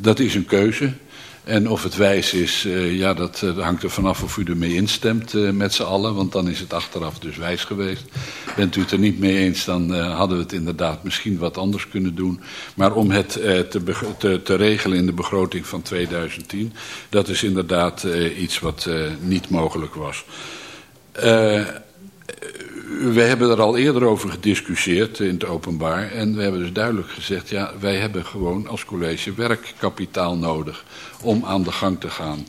dat is een keuze. En of het wijs is, uh, ja, dat, uh, hangt er vanaf of u ermee instemt uh, met z'n allen. Want dan is het achteraf dus wijs geweest. Bent u het er niet mee eens, dan hadden we het inderdaad misschien wat anders kunnen doen. Maar om het te, te, te, regelen in de begroting van 2010... dat is inderdaad iets wat niet mogelijk was we hebben er al eerder over gediscussieerd in het openbaar. En we hebben dus duidelijk gezegd, ja, wij hebben gewoon als college werkkapitaal nodig om aan de gang te gaan.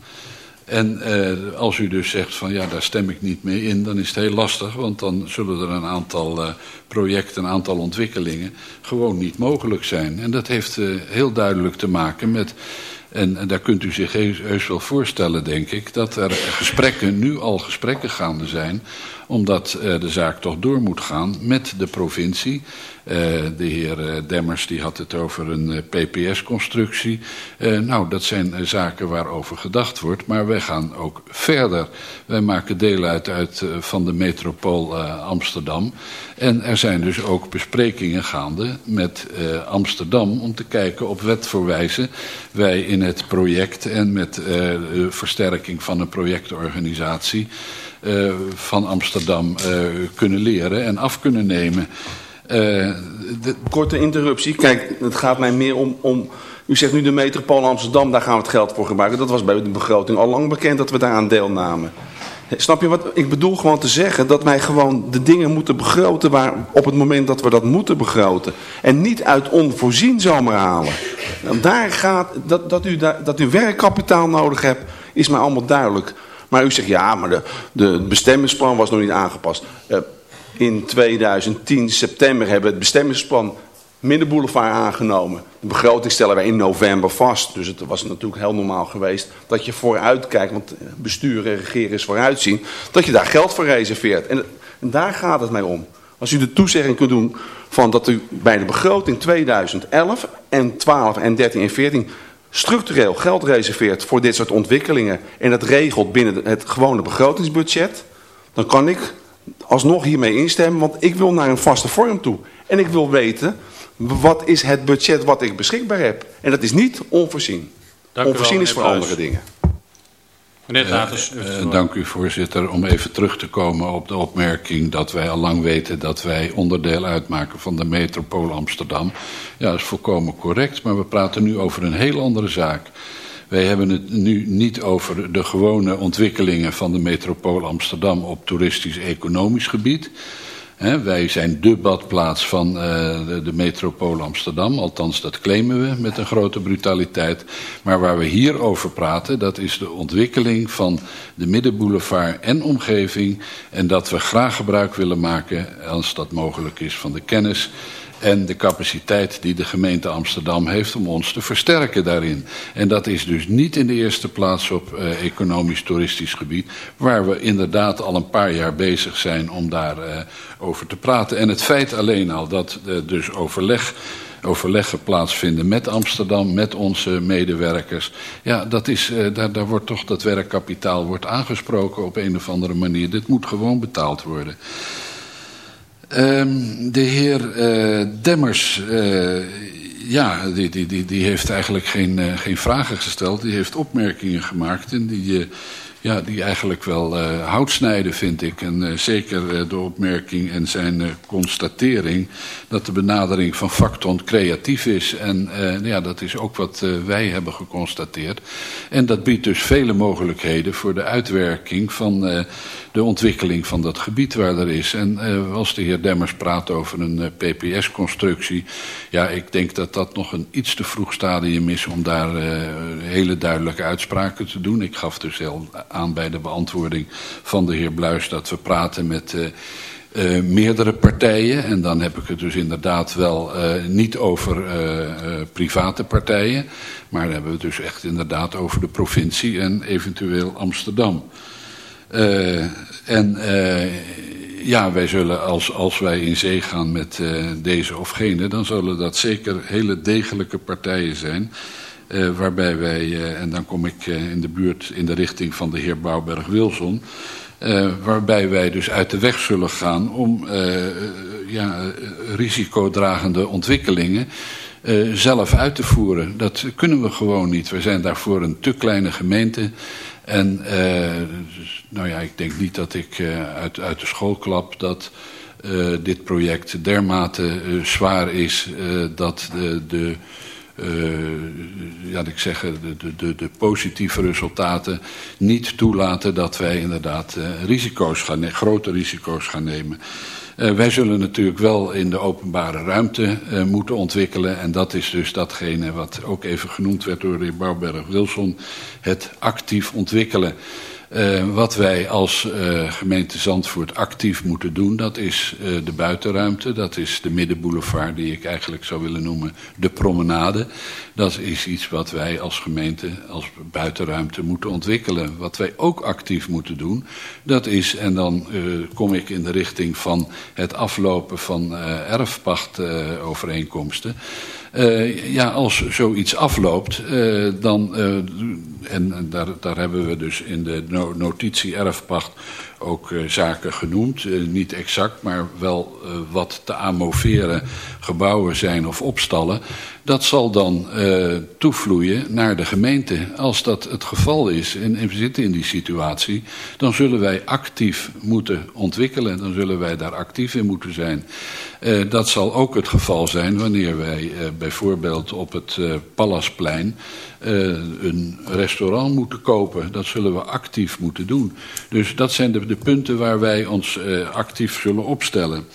En eh, als u dus zegt van ja, daar stem ik niet mee in, dan is het heel lastig. Want dan zullen er een aantal uh, projecten, een aantal ontwikkelingen gewoon niet mogelijk zijn. En dat heeft uh, heel duidelijk te maken met en, daar kunt u zich heus wel voorstellen, denk ik, dat er gesprekken, nu al gesprekken gaande zijn, omdat uh, de zaak toch door moet gaan met de provincie. Uh, de heer uh, Demmers die had het over een PPS-constructie. nou, dat zijn zaken waarover gedacht wordt, maar wij gaan ook verder. Wij maken deel uit, uit van de metropool Amsterdam. En er zijn dus ook besprekingen gaande met Amsterdam om te kijken op wet voor wijze wij in het project en met de versterking van een projectorganisatie uh, van Amsterdam uh, kunnen leren en af kunnen nemen. Uh, de... Korte interruptie. Kijk, het gaat mij meer om, om... U zegt nu de metropool Amsterdam, daar gaan we het geld voor gebruiken. Dat was bij de begroting al lang bekend dat we daaraan deelnamen. Snap je wat? Ik bedoel gewoon te zeggen dat wij gewoon de dingen moeten begroten waar, op het moment dat we dat moeten begroten. En niet uit onvoorzien zomaar halen. Daar gaat, dat, dat, u, dat u werkkapitaal nodig hebt, is mij allemaal duidelijk. Maar u zegt, ja, maar de, de, bestemmingsplan was nog niet aangepast. Uh, in 2010, september, hebben we het bestemmingsplan Middenboulevard aangenomen. De begroting stellen wij in november vast. Dus het was natuurlijk heel normaal geweest dat je vooruit kijkt. Want bestuur en regeren is vooruitzien. Dat je daar geld voor reserveert. En, en daar gaat het mij om. Als u de toezegging kunt doen van dat u bij de begroting 2011 en 12 en 13 en 14 structureel geld reserveert voor dit soort ontwikkelingen en dat regelt binnen het gewone begrotingsbudget, dan kan ik alsnog hiermee instemmen, want ik wil naar een vaste vorm toe. En ik wil weten, wat is het budget wat ik beschikbaar heb? En dat is niet onvoorzien. Dank onvoorzien is voor andere dingen. Meneer Taters. Uh, uh, dank u voorzitter. Om even terug te komen op de opmerking dat wij al lang weten dat wij onderdeel uitmaken van de metropool Amsterdam. Ja, dat is volkomen correct, maar we praten nu over een heel andere zaak. Wij hebben het nu niet over de gewone ontwikkelingen van de metropool Amsterdam op toeristisch-economisch gebied. Wij zijn de badplaats van uh, de, de metropool Amsterdam. Althans, dat claimen we met een grote brutaliteit. Maar waar we hier over praten, dat is de ontwikkeling van de Middenboulevard en omgeving. En dat we graag gebruik willen maken, als dat mogelijk is, van de kennis en de capaciteit die de gemeente Amsterdam heeft om ons te versterken daarin. En dat is dus niet in de eerste plaats op uh, economisch-toeristisch gebied, waar we inderdaad al een paar jaar bezig zijn om daar uh, over te praten. En het feit alleen al dat uh, dus overleg overleggen plaatsvinden met Amsterdam, met onze medewerkers. Ja, dat is, daar, daar wordt toch dat werkkapitaal wordt aangesproken op een of andere manier. Dit moet gewoon betaald worden. Um, de heer uh, Demmers, uh, ja, die, die, die, die heeft eigenlijk geen, uh, geen vragen gesteld. Die heeft opmerkingen gemaakt en die, ja, die eigenlijk wel hout snijden, vind ik. En zeker de opmerking en zijn constatering dat de benadering van Facton creatief is. En ja, dat is ook wat wij hebben geconstateerd. En dat biedt dus vele mogelijkheden voor de uitwerking van de ontwikkeling van dat gebied waar er is. En uh, als de heer Demmers praat over een uh, eh, PPS-constructie... ja, ik denk dat dat nog een iets te vroeg stadium is... om daar uh, hele duidelijke uitspraken te doen. Ik gaf dus heel aan bij de beantwoording van de heer Bluis... dat we praten met... Uh, meerdere partijen. En dan heb ik het dus inderdaad wel uh, niet over private partijen. Maar dan hebben we het dus echt inderdaad over de provincie en eventueel Amsterdam. En ja, wij zullen als, als wij in zee gaan met deze of gene, dan zullen dat zeker hele degelijke partijen zijn. Waarbij wij, en dan kom ik in de buurt in de richting van de heer Bouwberg-Wilson. waarbij wij dus uit de weg zullen gaan om ja, risicodragende ontwikkelingen zelf uit te voeren. Dat kunnen we gewoon niet. We zijn daarvoor een te kleine gemeente. En nou ja, ik denk niet dat ik uit, uit de school klap dat dit project dermate zwaar is dat de... de uh, ja, ik zeg, de, de, de, positieve resultaten niet toelaten dat wij inderdaad uh, risico's gaan, grote risico's gaan nemen. Uh, wij zullen natuurlijk wel in de openbare ruimte uh, moeten ontwikkelen. En dat is dus datgene wat ook even genoemd werd door de heer Bouwberg-Wilson. Het actief ontwikkelen. Uh, wat wij als uh, gemeente Zandvoort actief moeten doen, dat is uh, de buitenruimte. Dat is de middenboulevard die ik eigenlijk zou willen noemen de promenade. Dat is iets wat wij als gemeente, als buitenruimte moeten ontwikkelen. Wat wij ook actief moeten doen, dat is, en dan kom ik in de richting van het aflopen van erfpachtovereenkomsten. Uh, ja, als zoiets afloopt, uh, dan, en, en daar, daar hebben we dus in de notitie erfpacht ook uh, zaken genoemd. Uh, niet exact, maar wel uh, wat te amoveren gebouwen zijn of opstallen. Dat zal dan toevloeien naar de gemeente. Als dat het geval is en, en we zitten in die situatie... dan zullen wij actief moeten ontwikkelen. Dan zullen wij daar actief in moeten zijn. dat zal ook het geval zijn wanneer wij bijvoorbeeld op het Pallasplein... een restaurant moeten kopen. Dat zullen we actief moeten doen. Dus dat zijn de de punten waar wij ons uh, actief zullen opstellen.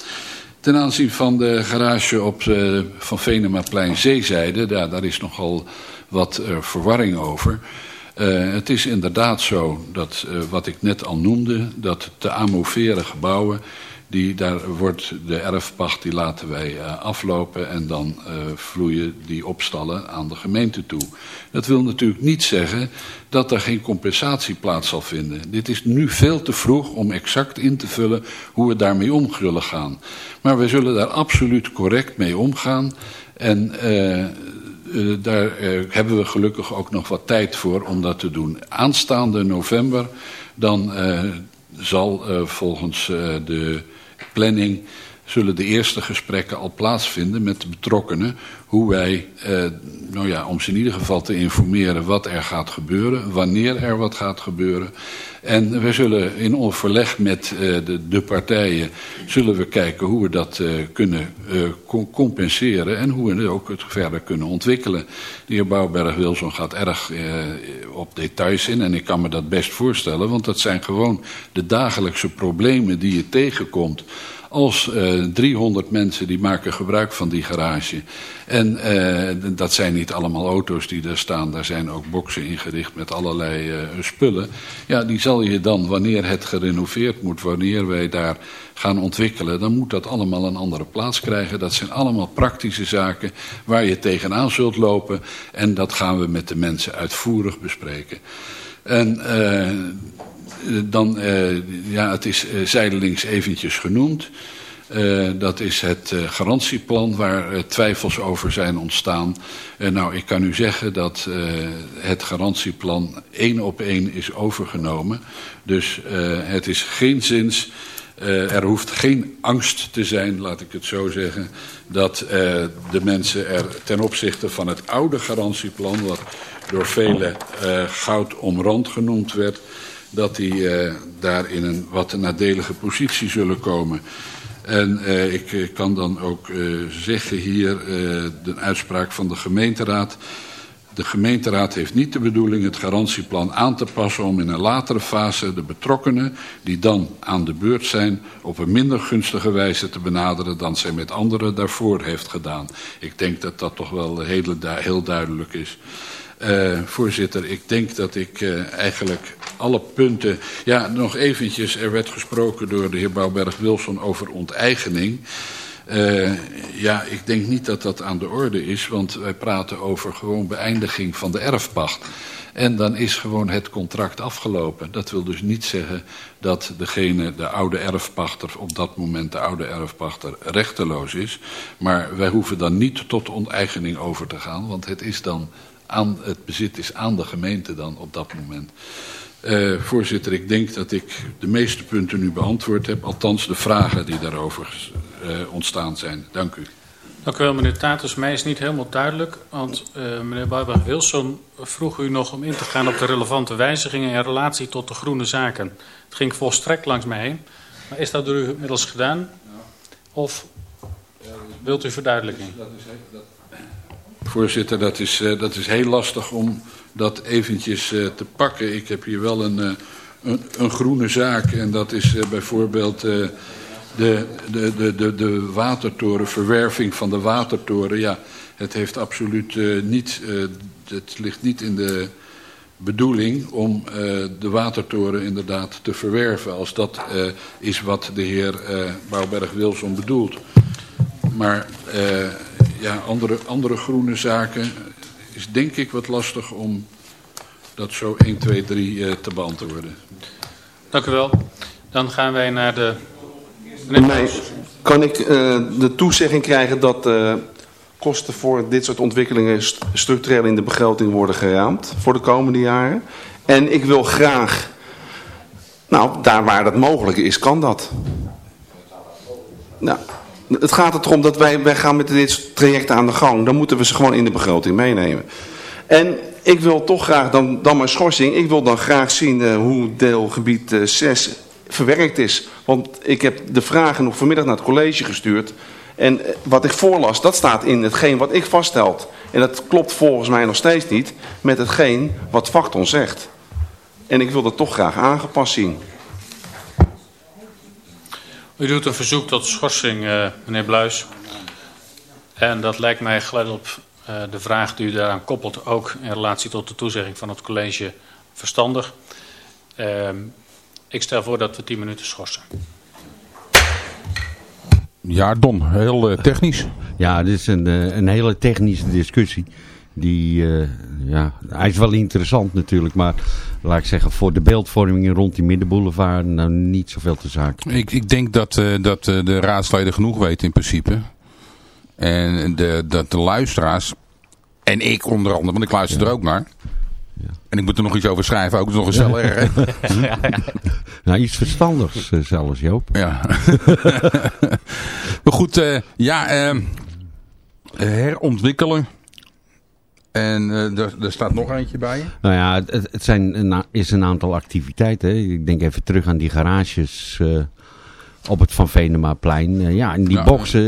Ten aanzien van de garage op uh, van Venemaplein Zeezijde, daar, daar is nogal wat uh, verwarring over. Het is inderdaad zo dat wat ik net al noemde, dat te amoveren gebouwen die, daar wordt de erfpacht, die laten wij uh, aflopen en dan uh, vloeien die opstallen aan de gemeente toe. Dat wil natuurlijk niet zeggen dat er geen compensatie plaats zal vinden. Dit is nu veel te vroeg om exact in te vullen hoe we daarmee om zullen gaan. Maar we zullen daar absoluut correct mee omgaan en... Uh, daar hebben we gelukkig ook nog wat tijd voor om dat te doen. Aanstaande november dan zal volgens de planning zullen de eerste gesprekken al plaatsvinden met de betrokkenen. Hoe wij, eh, nou ja, om ze in ieder geval te informeren wat er gaat gebeuren, wanneer er wat gaat gebeuren. En we zullen in overleg met eh, de, partijen, zullen we kijken hoe we dat eh, kunnen uh, compenseren en hoe we ook het verder kunnen ontwikkelen. De heer Bouwberg-Wilson gaat erg op details in en ik kan me dat best voorstellen, want dat zijn gewoon de dagelijkse problemen die je tegenkomt als uh, 300 mensen die maken gebruik van die garage. En uh, dat zijn niet allemaal auto's die daar staan. Daar zijn ook boksen ingericht met allerlei uh, spullen. Ja, die zal je dan, wanneer het gerenoveerd moet, wanneer wij daar gaan ontwikkelen... dan moet dat allemaal een andere plaats krijgen. Dat zijn allemaal praktische zaken waar je tegenaan zult lopen. En dat gaan we met de mensen uitvoerig bespreken. En... Uh, dan, uh, ja, het is uh, zijdelings eventjes genoemd. Dat is het garantieplan waar twijfels over zijn ontstaan. nou, ik kan u zeggen dat het garantieplan één op één is overgenomen. Dus het is geen zins... Er hoeft geen angst te zijn, laat ik het zo zeggen, dat de mensen er ten opzichte van het oude garantieplan, wat door velen uh, goud omrand genoemd werd, dat die uh, daar in een wat nadelige positie zullen komen. En uh, ik kan dan ook zeggen hier de uitspraak van de gemeenteraad. De gemeenteraad heeft niet de bedoeling het garantieplan aan te passen om in een latere fase de betrokkenen die dan aan de beurt zijn op een minder gunstige wijze te benaderen dan zij met anderen daarvoor heeft gedaan. Ik denk dat dat toch wel heel duidelijk is. Uh, voorzitter, ik denk dat ik uh, eigenlijk alle punten... Ja, nog eventjes, er werd gesproken door de heer Bouwberg-Wilson over onteigening. Uh, ja, ik denk niet dat dat aan de orde is, want wij praten over gewoon beëindiging van de erfpacht. En dan is gewoon het contract afgelopen. Dat wil dus niet zeggen dat degene, de oude erfpachter, op dat moment de oude erfpachter, rechteloos is. Maar wij hoeven dan niet tot onteigening over te gaan, want het is dan aan het bezit is aan de gemeente dan op dat moment. Uh, voorzitter, ik denk dat ik de meeste punten nu beantwoord heb. Althans de vragen die daarover uh, ontstaan zijn. Dank u. Dank u wel, meneer Tatus. Mij is niet helemaal duidelijk, want uh, meneer Barbara Wilson vroeg u nog om in te gaan op de relevante wijzigingen in relatie tot de groene zaken. Het ging volstrekt langs mij heen. Maar is dat door u inmiddels gedaan? Of wilt u verduidelijking? Voorzitter, dat is, uh, dat is heel lastig om dat eventjes uh, te pakken. Ik heb hier wel een, een, een, groene zaak en dat is bijvoorbeeld de, de, de, de, de watertoren, verwerving van de watertoren, ja, het heeft absoluut uh, niet, uh, het ligt niet in de bedoeling om uh, de watertoren inderdaad te verwerven. Als dat is wat de heer Bouwberg-Wilson bedoelt. Maar ja, andere, andere groene zaken is denk ik wat lastig om dat zo 1, 2, 3 te beantwoorden. Dank u wel. Dan gaan wij naar de Nee, kan ik uh, de toezegging krijgen dat uh, kosten voor dit soort ontwikkelingen st structureel in de begroting worden geraamd voor de komende jaren? En ik wil graag, nou daar waar dat mogelijk is, kan dat. Nou, het gaat erom dat wij, wij gaan met dit traject aan de gang. Dan moeten we ze gewoon in de begroting meenemen. En ik wil toch graag, dan, dan mijn schorsing, ik wil dan graag zien uh, hoe deelgebied uh, 6 verwerkt is. Want ik heb de vragen nog vanmiddag naar het college gestuurd. En eh, wat ik voorlas, dat staat in hetgeen wat ik vaststeld. En dat klopt volgens mij nog steeds niet met hetgeen wat Facton zegt. En ik wil dat toch graag aangepast zien. U doet een verzoek tot schorsing, uh, meneer Bluis. En dat lijkt mij geleid op uh, de vraag die u daaraan koppelt... ook in relatie tot de toezegging van het college verstandig. Uh, ik stel voor dat we 10 minuten schorsen. Ja, Don, heel uh, technisch. Ja, dit is een, een hele technische discussie. Die, uh, ja, hij is wel interessant natuurlijk, maar laat ik zeggen, voor de beeldvorming rond die middenboulevard, nou niet zoveel te zaken. Ik, ik denk dat, dat de raadsleden genoeg weten in principe. En de, dat de luisteraars, en ik onder andere, want ik luister ja. er ook naar... Ja. En ik moet er nog iets over schrijven, ook nog eens wel erg. ja, ja. Nou, iets verstandigs zelfs, Joop. Ja. maar goed, uh, ja, uh, herontwikkelen. En er, er staat nog eentje bij. Nou ja, het, het zijn is een aantal activiteiten. Ik denk even terug aan die garages op het Van Venemaplein. Uh, ja, in die ja, boxen,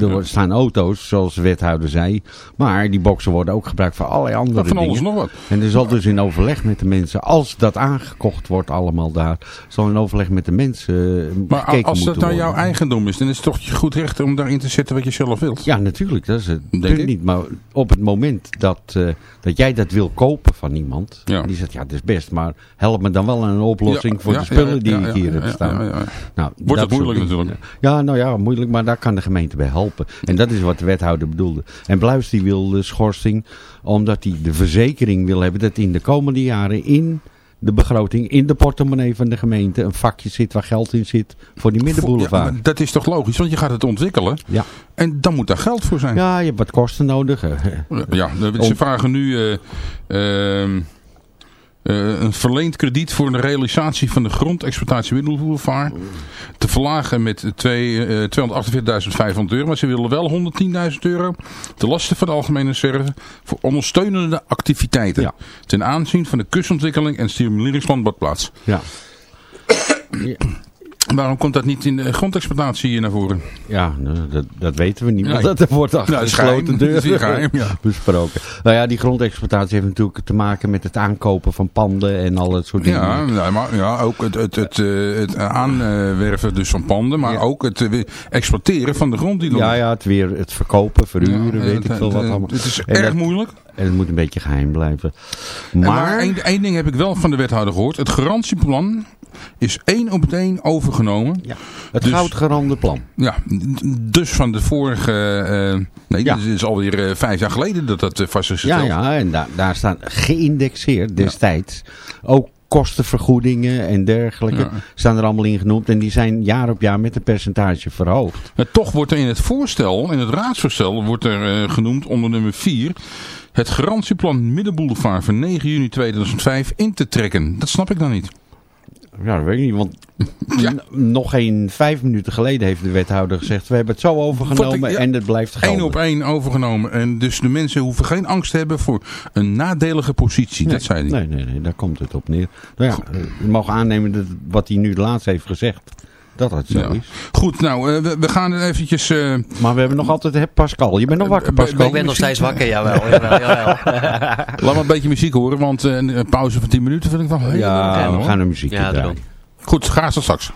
er ja. staan auto's, zoals de wethouder zei. Maar die boxen worden ook gebruikt voor allerlei andere van dingen. alles nog wat. En er zal dus in overleg met de mensen, als dat aangekocht wordt allemaal daar, zal in overleg met de mensen uh, Maar als dat nou jouw eigendom is, dan is het toch je goed recht om daarin te zetten wat je zelf wilt? Ja, natuurlijk. Dat is het denk niet. Maar op het moment dat, uh, dat jij dat wil kopen van iemand, ja. die zegt, ja, dat is best, maar help me dan wel een oplossing voor de spullen die ik hier heb staan. Nou, Wordt het moeilijk natuurlijk. Ja, nou ja, moeilijk, maar daar kan de gemeente bij helpen. En dat is wat de wethouder bedoelde. En Bluis die wil de schorsing, omdat hij de verzekering wil hebben dat in de komende jaren in de begroting, in de portemonnee van de gemeente, een vakje zit waar geld in zit voor die middenboulevard. Ja, dat is toch logisch, want je gaat het ontwikkelen. Ja. En dan moet daar geld voor zijn. Ja, je hebt wat kosten nodig. Ja, ze vragen nu... Uh, uh, uh, een verleend krediet voor de realisatie van de grondexploitatie Middelboulevard te verlagen met uh, 248.500 euro. Maar ze willen wel 110.000 euro te lasten van de algemene reserve voor ondersteunende activiteiten. Ja. Ten aanzien van de kustontwikkeling en stimuleringsplan badplaats. Ja. ja. Waarom komt dat niet in de grondexploitatie hier naar voren? Ja, nou, dat, dat weten we niet. Dat wordt achter nou, gesloten deuren geheim, ja. besproken. Nou ja, die grondexploitatie heeft natuurlijk te maken met het aankopen van panden en al dat soort dingen. Ja, maar, ja ook het, het, het, het aanwerven dus van panden, maar ja. ook het exploiteren van de grond. Die ja, ja, het weer het verkopen, verhuren, ja, weet ik veel wat allemaal. Het is en erg dat, moeilijk. En het moet een beetje geheim blijven. Maar, maar één, één ding heb ik wel van de wethouder gehoord. Het garantieplan is één op het één overgenomen. Ja, het dus, goudgerande plan. Ja, dus van de vorige... Uh, nee, ja. het is alweer uh, vijf jaar geleden dat dat uh, vast is gesteld. Ja, ja en da daar staan geïndexeerd destijds ook kostenvergoedingen en dergelijke ja. staan er allemaal in genoemd. En die zijn jaar op jaar met een percentage verhoogd. Maar toch wordt er in het voorstel, in het raadsvoorstel, wordt er uh, genoemd onder nummer 4... het garantieplan Middenboulevard van 9 juni 2005 in te trekken. Dat snap ik dan niet. Ja, dat weet ik niet, want Ja. nog geen vijf minuten geleden heeft de wethouder gezegd... we hebben het zo overgenomen Wat ik- ja, en het blijft Eén gelden. op één overgenomen. En dus de mensen hoeven geen angst te hebben voor een nadelige positie. Nee, Dat zei hij. Nee, nee, nee, daar komt het op neer. Nou ja, we mogen aannemen dat wat hij nu laatst heeft gezegd, dat het zo Ja. is. Goed, nou, eh, we, we gaan er eventjes... eh, Maar we hebben nog altijd, hè, Pascal, je bent nog wakker, Eh, bij- Pascal. Ik ben nog steeds wakker, jawel. jawel, jawel. laat maar een beetje muziek horen, want eh, een pauze van 10 minuten vind ik wel heel Ja, we gaan een muziek Ja. Goed, graag tot straks.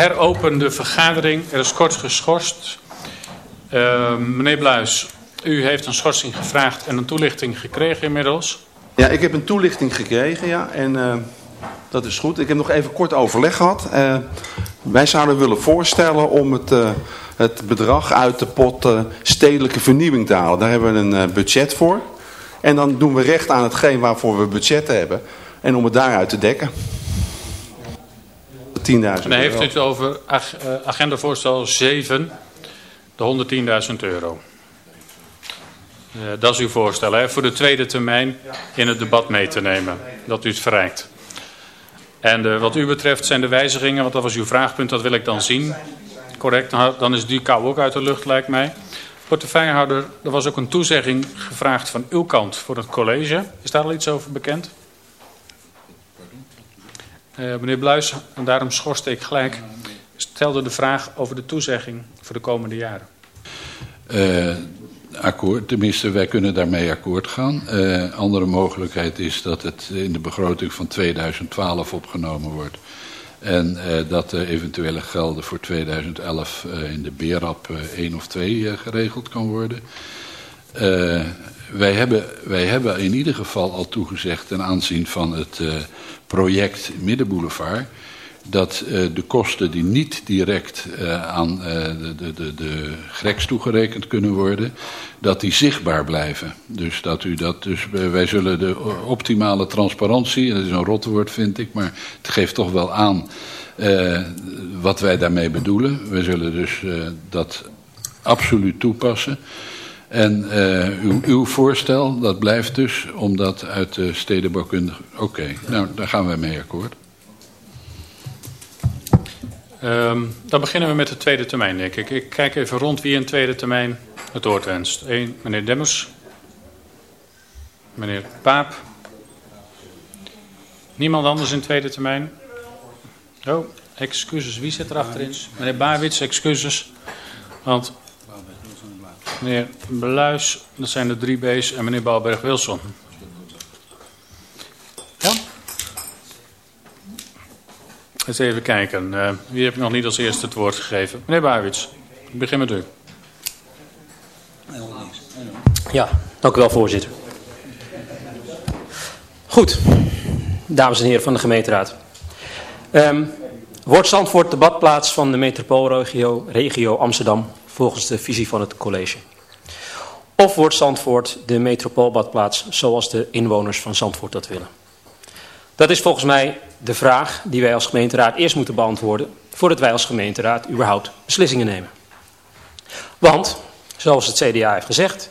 Heropen de vergadering. Er is kort geschorst. Uh, meneer Bluis, u heeft een schorsing gevraagd en een toelichting gekregen inmiddels. Ja, ik heb een toelichting gekregen, ja. En uh, dat is goed. Ik heb nog even kort overleg gehad. Uh, wij zouden willen voorstellen om het, uh, het bedrag uit de pot stedelijke vernieuwing te halen. Daar hebben we een budget voor. En dan doen we recht aan hetgeen waarvoor we budget hebben. En om het daaruit te dekken. 10.000 En dan heeft u het over ag agendavoorstel 7, de 110.000 euro. Uh, dat is uw voorstel, hè? voor de tweede termijn in het debat mee te nemen. Dat u het verrijkt. En uh, wat u betreft zijn de wijzigingen, want dat was uw vraagpunt, dat wil ik dan zien. Correct, dan is die kou ook uit de lucht, lijkt mij. Portefeuillehouder, er was ook een toezegging gevraagd van uw kant voor het college. Is daar al iets over bekend? Uh, meneer Bluis, en daarom schorste ik gelijk, stelde de vraag over de toezegging voor de komende jaren. Uh, akkoord, tenminste wij kunnen daarmee akkoord gaan. Uh, andere mogelijkheid is dat het in de begroting van 2012 opgenomen wordt. En dat de eventuele gelden voor 2011 uh, in de BERAP 1 of 2 geregeld kan worden. wij, hebben, wij hebben in ieder geval al toegezegd ten aanzien van het project Middenboulevard dat uh, de kosten die niet direct uh, aan uh, de, de, de, greks toegerekend kunnen worden, dat die zichtbaar blijven. Dus dat u dat, dus wij zullen de optimale transparantie, dat is een rotwoord vind ik, maar het geeft toch wel aan wat wij daarmee bedoelen. We zullen dus dat absoluut toepassen. En uw, uw, voorstel, dat blijft dus, omdat uit de stedenbouwkundige... Oké, nou, daar gaan wij mee akkoord. Um, dan beginnen we met de tweede termijn, denk ik. Ik kijk even rond wie in tweede termijn het woord wenst. Eén, meneer Demmers. Meneer Paap. Niemand anders in tweede termijn? Oh, excuses. Wie zit er achterin? Meneer Baarwits, excuses. Want meneer Bluis, dat zijn de drie B's, en meneer Bouwberg-Wilson. Eens even kijken. Uh, wie heb ik nog niet als eerste het woord gegeven? Meneer Bawits, ik begin met u. Ja, dank u wel voorzitter. Goed, dames en heren van de gemeenteraad. Um, wordt Zandvoort de badplaats van de metropoolregio regio Amsterdam volgens de visie van het college? Of wordt Zandvoort de metropoolbadplaats zoals de inwoners van Zandvoort dat willen? Dat is volgens mij de vraag die wij als gemeenteraad eerst moeten beantwoorden... voordat wij als gemeenteraad überhaupt beslissingen nemen. Want, zoals het CDA heeft gezegd...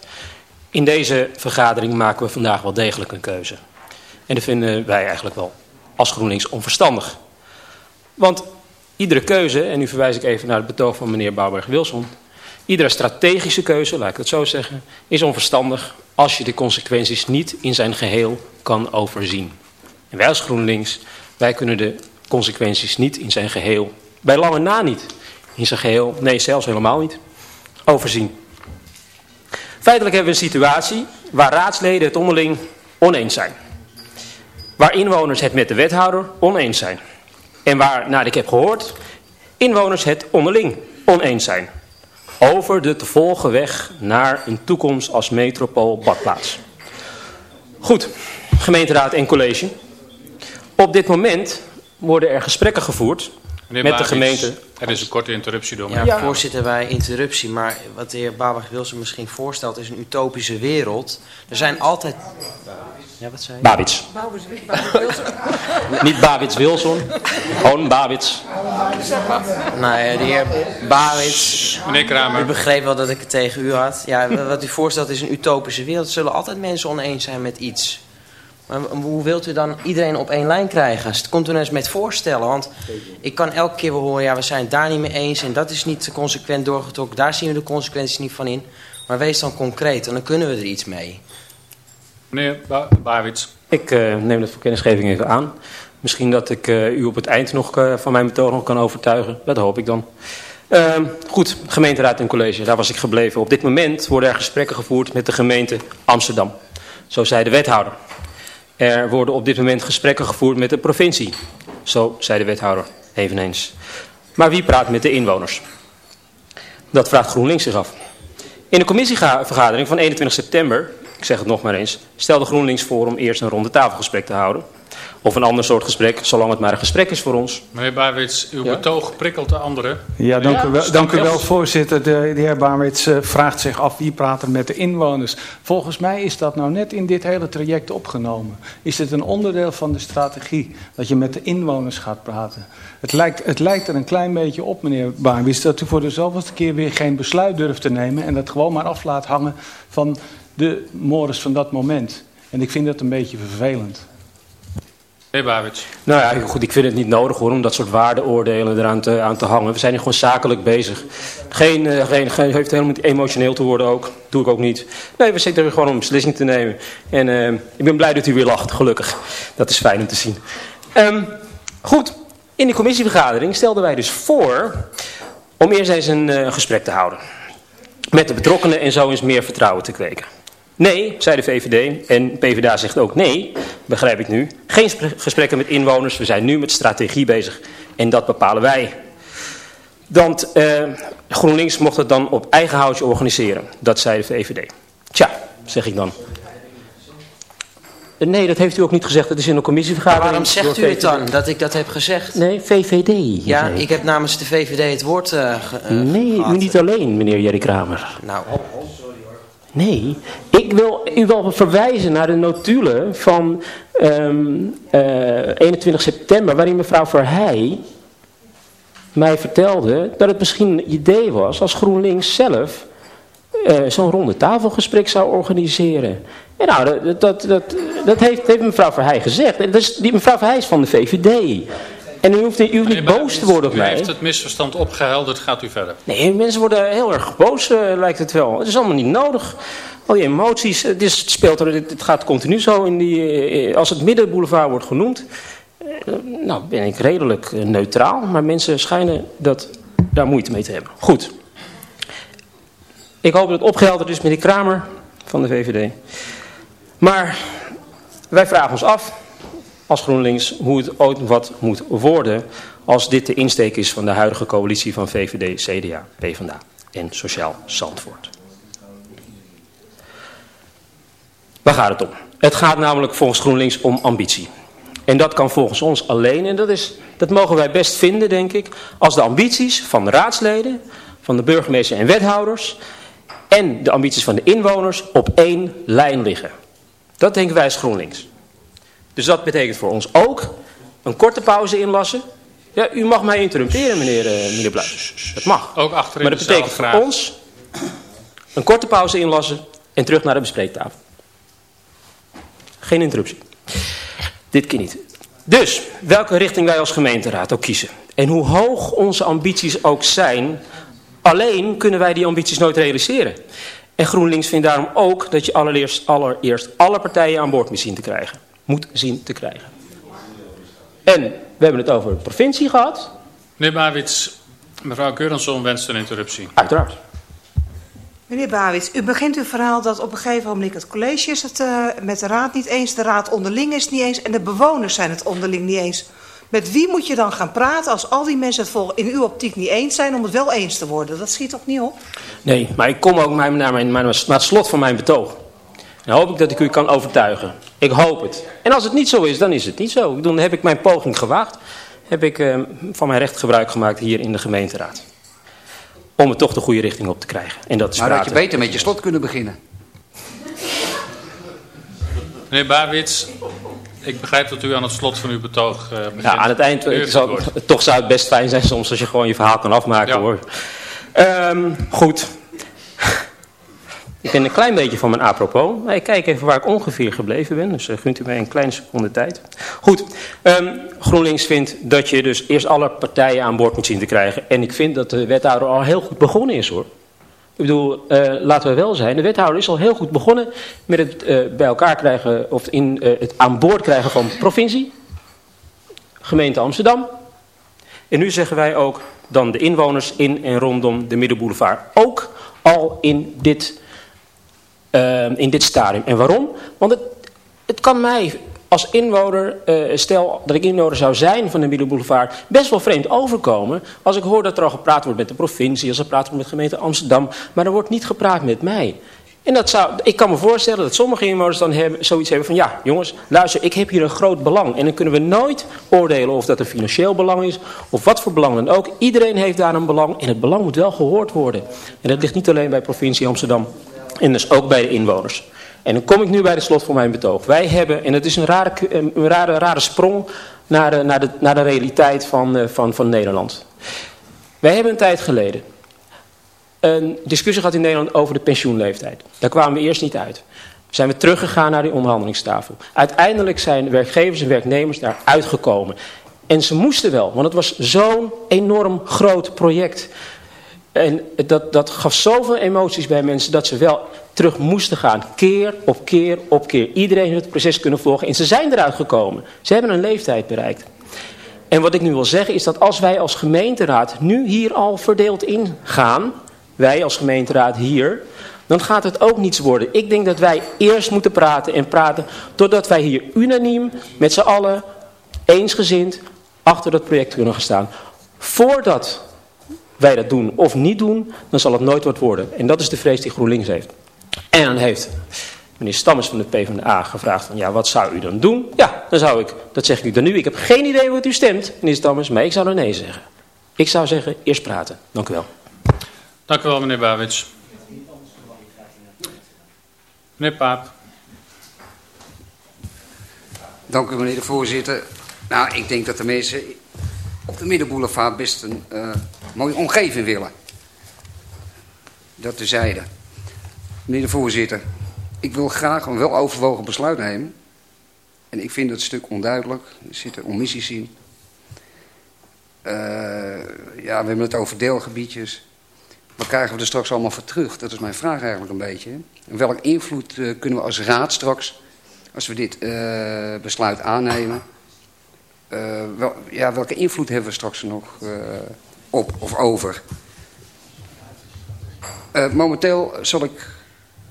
in deze vergadering maken we vandaag wel degelijk een keuze. En dat vinden wij eigenlijk wel als GroenLinks onverstandig. Want iedere keuze, en nu verwijs ik even naar het betoog van meneer Bouwberg-Wilson... iedere strategische keuze, laat ik het zo zeggen, is onverstandig... als je de consequenties niet in zijn geheel kan overzien. En wij als GroenLinks, wij kunnen de consequenties niet in zijn geheel, bij lange na niet, in zijn geheel, nee zelfs helemaal niet, overzien. Feitelijk hebben we een situatie waar raadsleden het onderling oneens zijn. Waar inwoners het met de wethouder oneens zijn. En waar, naar ik heb gehoord, inwoners het onderling oneens zijn. Over de te volgen weg naar een toekomst als metropool badplaats. Goed, gemeenteraad en college. Op dit moment worden er gesprekken gevoerd met de gemeente. Er is een korte interruptie door Ja, ja, voorzitter, wij interruptie. Maar wat de heer Babach Wilson misschien voorstelt is een utopische wereld. Er zijn altijd... Ja, wat zei je? Babits. Niet Babits Wilson, gewoon Babits. Nou ja, de heer Babits... Meneer Kramer. U begreep wel dat ik het tegen u had. Ja, wat u voorstelt is een utopische wereld. Er zullen altijd mensen oneens zijn met iets. Maar hoe wilt u dan iedereen op één lijn krijgen? Het komt u nou eens met voorstellen. Want ik kan elke keer wel horen, ja, we zijn het daar niet mee eens... en dat is niet consequent doorgetrokken. Daar zien we de consequenties niet van in. Maar wees dan concreet en dan kunnen we er iets mee. Meneer ba Barwits. Ik uh, neem dat voor kennisgeving even aan. Misschien dat ik uh, u op het eind nog uh, van mijn betoog nog kan overtuigen. Dat hoop ik dan. Ehm, goed, gemeenteraad en college, daar was ik gebleven. Op dit moment worden er gesprekken gevoerd met de gemeente Amsterdam. Zo zei de wethouder. Er worden op dit moment gesprekken gevoerd met de provincie. Zo zei de wethouder eveneens. Maar wie praat met de inwoners? Dat vraagt GroenLinks zich af. In de commissievergadering van 21 september, ik zeg het nog maar eens, stelde GroenLinks voor om eerst een ronde tafelgesprek te houden. Of een ander soort gesprek, zolang het maar een gesprek is voor ons. Meneer Barwits, uw Ja. betoog prikkelt de anderen. Ja, dank, Ja, u, wel, dank u wel, voorzitter. De, de heer Barmits eh, vraagt zich af wie praat er met de inwoners. Volgens mij is dat nou net in dit hele traject opgenomen. Is het een onderdeel van de strategie dat je met de inwoners gaat praten? Het lijkt, het lijkt er een klein beetje op, meneer Barmits, dat u voor de zoveelste keer weer geen besluit durft te nemen en dat gewoon maar af laat hangen van de mores van dat moment. En ik vind dat een beetje vervelend. Meneer Barwits. Nou ja, goed, ik vind het niet nodig hoor, om dat soort waardeoordelen eraan te, aan te hangen. We zijn hier gewoon zakelijk bezig. Geen, eh, geen, geen, heeft helemaal niet emotioneel te worden ook. Doe ik ook niet. Nee, we zitten er gewoon om een beslissing te nemen. En eh, ik ben blij dat u weer lacht, gelukkig. Dat is fijn om te zien. Ehm, goed, in de commissievergadering stelden wij dus voor om eerst eens een eh, gesprek te houden. Met de betrokkenen en zo eens meer vertrouwen te kweken. Nee, zei de VVD. En PvdA zegt ook nee, begrijp ik nu. Geen spre- gesprekken met inwoners. We zijn nu met strategie bezig. En dat bepalen wij. Want eh, GroenLinks mocht het dan op eigen houtje organiseren. Dat zei de VVD. Tja, zeg ik dan. Nee, dat heeft u ook niet gezegd. Dat is in een commissievergadering. Waarom zegt u het dan, dat ik dat heb gezegd? Nee, VVD. Ja, Nee. ik heb namens de VVD het woord ge- eh, Nee, gehad. u niet alleen, meneer Jerry Kramer. Nou, Nee, ik wil u wel verwijzen naar de notulen van ehm, eh, 21 september, waarin mevrouw Verheij mij vertelde dat het misschien een idee was als GroenLinks zelf eh, zo'n ronde tafelgesprek zou organiseren. En nou, dat, dat, dat, dat heeft, mevrouw Verheij gezegd. Die mevrouw Verheij is van de VVD. En u hoeft, u hoeft niet boos te worden op U mij. heeft het misverstand opgehelderd, gaat u verder. Nee, mensen worden heel erg boos, eh, lijkt het wel. Het is allemaal niet nodig. Al die emoties, het, is, het speelt er, het, gaat continu zo in die... eh, als het middenboulevard wordt genoemd, eh, nou ben ik redelijk neutraal. Maar mensen schijnen dat, daar moeite mee te hebben. Goed. Ik hoop dat het opgehelderd is, meneer Kramer van de VVD. Maar wij vragen ons af, als GroenLinks, hoe het ooit wat moet worden als dit de insteek is van de huidige coalitie van VVD, CDA, PvdA en Sociaal Zandvoort. Waar gaat het om? Het gaat namelijk volgens GroenLinks om ambitie. En dat kan volgens ons alleen, en dat, is, dat mogen wij best vinden, denk ik, als de ambities van de raadsleden, van de burgemeester en wethouders en de ambities van de inwoners op één lijn liggen. Dat denken wij als GroenLinks. Dus dat betekent voor ons ook een korte pauze inlassen. Ja, u mag mij interrumperen, meneer, eh, meneer Bluis. Dat mag. Ook achterin Maar dat betekent voor graag. ons een korte pauze inlassen en terug naar de bespreektafel. Geen interruptie. Dit keer niet. Dus, welke richting wij als gemeenteraad ook kiezen. En hoe hoog onze ambities ook zijn, alleen kunnen wij die ambities nooit realiseren. En GroenLinks vindt daarom ook dat je allereerst, allereerst alle partijen aan boord moet zien te krijgen. Moet zien te krijgen. En we hebben het over de provincie gehad. Meneer Barwits, mevrouw Keuransson wenst een interruptie. Uiteraard. Meneer Bawits, u begint uw verhaal dat op een gegeven moment het college is het eh, met de raad niet eens, de raad onderling is het niet eens en de bewoners zijn het onderling niet eens. Met wie moet je dan gaan praten als al die mensen het in uw optiek niet eens zijn om het wel eens te worden? Dat schiet toch niet op? Nee, maar ik kom ook naar, mijn, mijn, naar het slot van mijn betoog. En hoop ik dat ik u kan overtuigen. Ik hoop het. En als het niet zo is, dan is het niet zo. Ik bedoel, Dan heb ik mijn poging gewaagd. Heb ik eh, van mijn recht gebruik gemaakt hier in de gemeenteraad. Om het toch de goede richting op te krijgen. En dat is Maar dat je beter met je slot kunnen beginnen. Meneer Barwits, ik begrijp dat u aan het slot van uw betoog eh begint. Ja, aan het eind, het zal- het toch zou het best fijn zijn soms als je gewoon je verhaal kan afmaken Ja. hoor. Ehm, goed. Ik ben een klein beetje van mijn apropos. Maar ik kijk even waar ik ongeveer gebleven ben. Dus eh, gunt u mij een kleine seconde tijd. Goed. Ehm, GroenLinks vindt dat je dus eerst alle partijen aan boord moet zien te krijgen. En ik vind dat de wethouder al heel goed begonnen is hoor. Ik bedoel, eh, laten we wel zijn. De wethouder is al heel goed begonnen met het eh, bij elkaar krijgen. Of in, het aan boord krijgen van provincie. Gemeente Amsterdam. En nu zeggen wij ook dan de inwoners in en rondom de Middenboulevard ook al in dit, eh, in dit stadium. En waarom? Want het, het kan mij als inwoner, uh, stel dat ik inwoner zou zijn van de Middelboulevard, best wel vreemd overkomen als ik hoor dat er al gepraat wordt met de provincie, als er gepraat wordt met de gemeente Amsterdam, maar er wordt niet gepraat met mij. En dat zou, ik kan me voorstellen dat sommige inwoners dan hebben, zoiets hebben van... ja, jongens, luister, ik heb hier een groot belang. En dan kunnen we nooit oordelen of dat een financieel belang is... of wat voor belang dan ook. Iedereen heeft daar een belang en het belang moet wel gehoord worden. En dat ligt niet alleen bij provincie Amsterdam... en dus ook bij de inwoners. En dan kom ik nu bij de slot van mijn betoog. Wij hebben, en het is een rare, een rare, rare sprong naar de, naar, de, naar de realiteit van, eh, van, van Nederland. Wij hebben een tijd geleden een discussie gehad in Nederland over de pensioenleeftijd. Daar kwamen we eerst niet uit. Zijn we teruggegaan naar die onderhandelingstafel. Uiteindelijk zijn werkgevers en werknemers daar uitgekomen. En ze moesten wel, want het was zo'n enorm groot project. En dat, dat gaf zoveel emoties bij mensen dat ze wel terug moesten gaan. Keer op keer op keer. Iedereen heeft het proces kunnen volgen en ze zijn eruit gekomen. Ze hebben een leeftijd bereikt. En wat ik nu wil zeggen is dat als wij als gemeenteraad nu hier al verdeeld ingaan wij als gemeenteraad hier, dan gaat het ook niets worden. Ik denk dat wij eerst moeten praten en praten totdat wij hier unaniem met z'n allen eensgezind achter dat project kunnen gaan staan. Voordat wij dat doen of niet doen, dan zal het nooit wat worden. En dat is de vrees die GroenLinks heeft. En dan heeft meneer Stammers van de PvdA gevraagd van ja, wat zou u dan doen? Ja, dan zou ik, dat zeg ik u dan nu, ik heb geen idee wat u stemt, meneer Stammers, maar ik zou dan nee zeggen. Ik zou zeggen, eerst praten. Dank u wel. Dank u wel, meneer Bawits. Meneer Paap. Dank u, meneer de voorzitter. Nou, ik denk dat de mensen op de Middenboulevard best een uh, mooie omgeving willen. Dat tezijde. Meneer de voorzitter, ik wil graag een wel overwogen besluit nemen. En ik vind het stuk onduidelijk. Er zitten omissies in. Uh, ja, we hebben het over deelgebiedjes. Wat krijgen we er straks allemaal voor terug? Dat is mijn vraag eigenlijk een beetje. En welke invloed uh, kunnen we als raad straks, als we dit besluit aannemen... Uh, wel, ja, welke invloed hebben we straks nog op of over? momenteel zal ik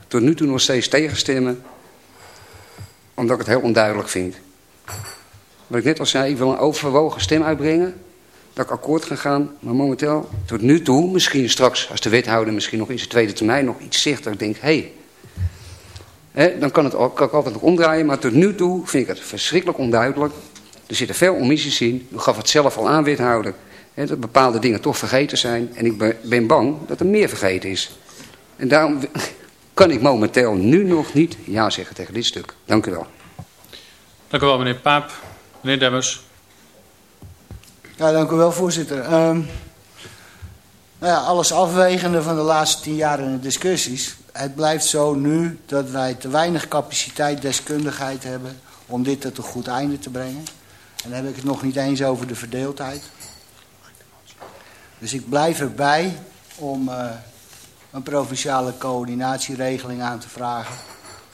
tot nu toe nog steeds tegenstemmen... omdat ik het heel onduidelijk vind. Wat ik net al zei, ik wil een overwogen stem uitbrengen dat ik akkoord ga gaan. Maar momenteel, tot nu toe, misschien straks als de wethouder misschien nog in zijn tweede termijn nog iets zegt. Dat ik hé, hey, dan kan, het, kan ik altijd nog omdraaien. Maar tot nu toe vind ik het verschrikkelijk onduidelijk. Er zitten veel omissies in. U gaf het zelf al aan, wethouder. Hè, dat bepaalde dingen toch vergeten zijn. En ik ben bang dat er meer vergeten is. En daarom kan ik momenteel nu nog niet ja zeggen tegen dit stuk. Dank u wel. Dank u wel, meneer Paap. Meneer Demmers. Ja, dank u wel, voorzitter. Um, nou ja, alles afwegende van de laatste tien jaar in de discussies. Het blijft zo nu dat wij te weinig capaciteit, deskundigheid hebben om dit tot een goed einde te brengen. En dan heb ik het nog niet eens over de verdeeldheid. Dus ik blijf erbij om uh, een provinciale coördinatieregeling aan te vragen.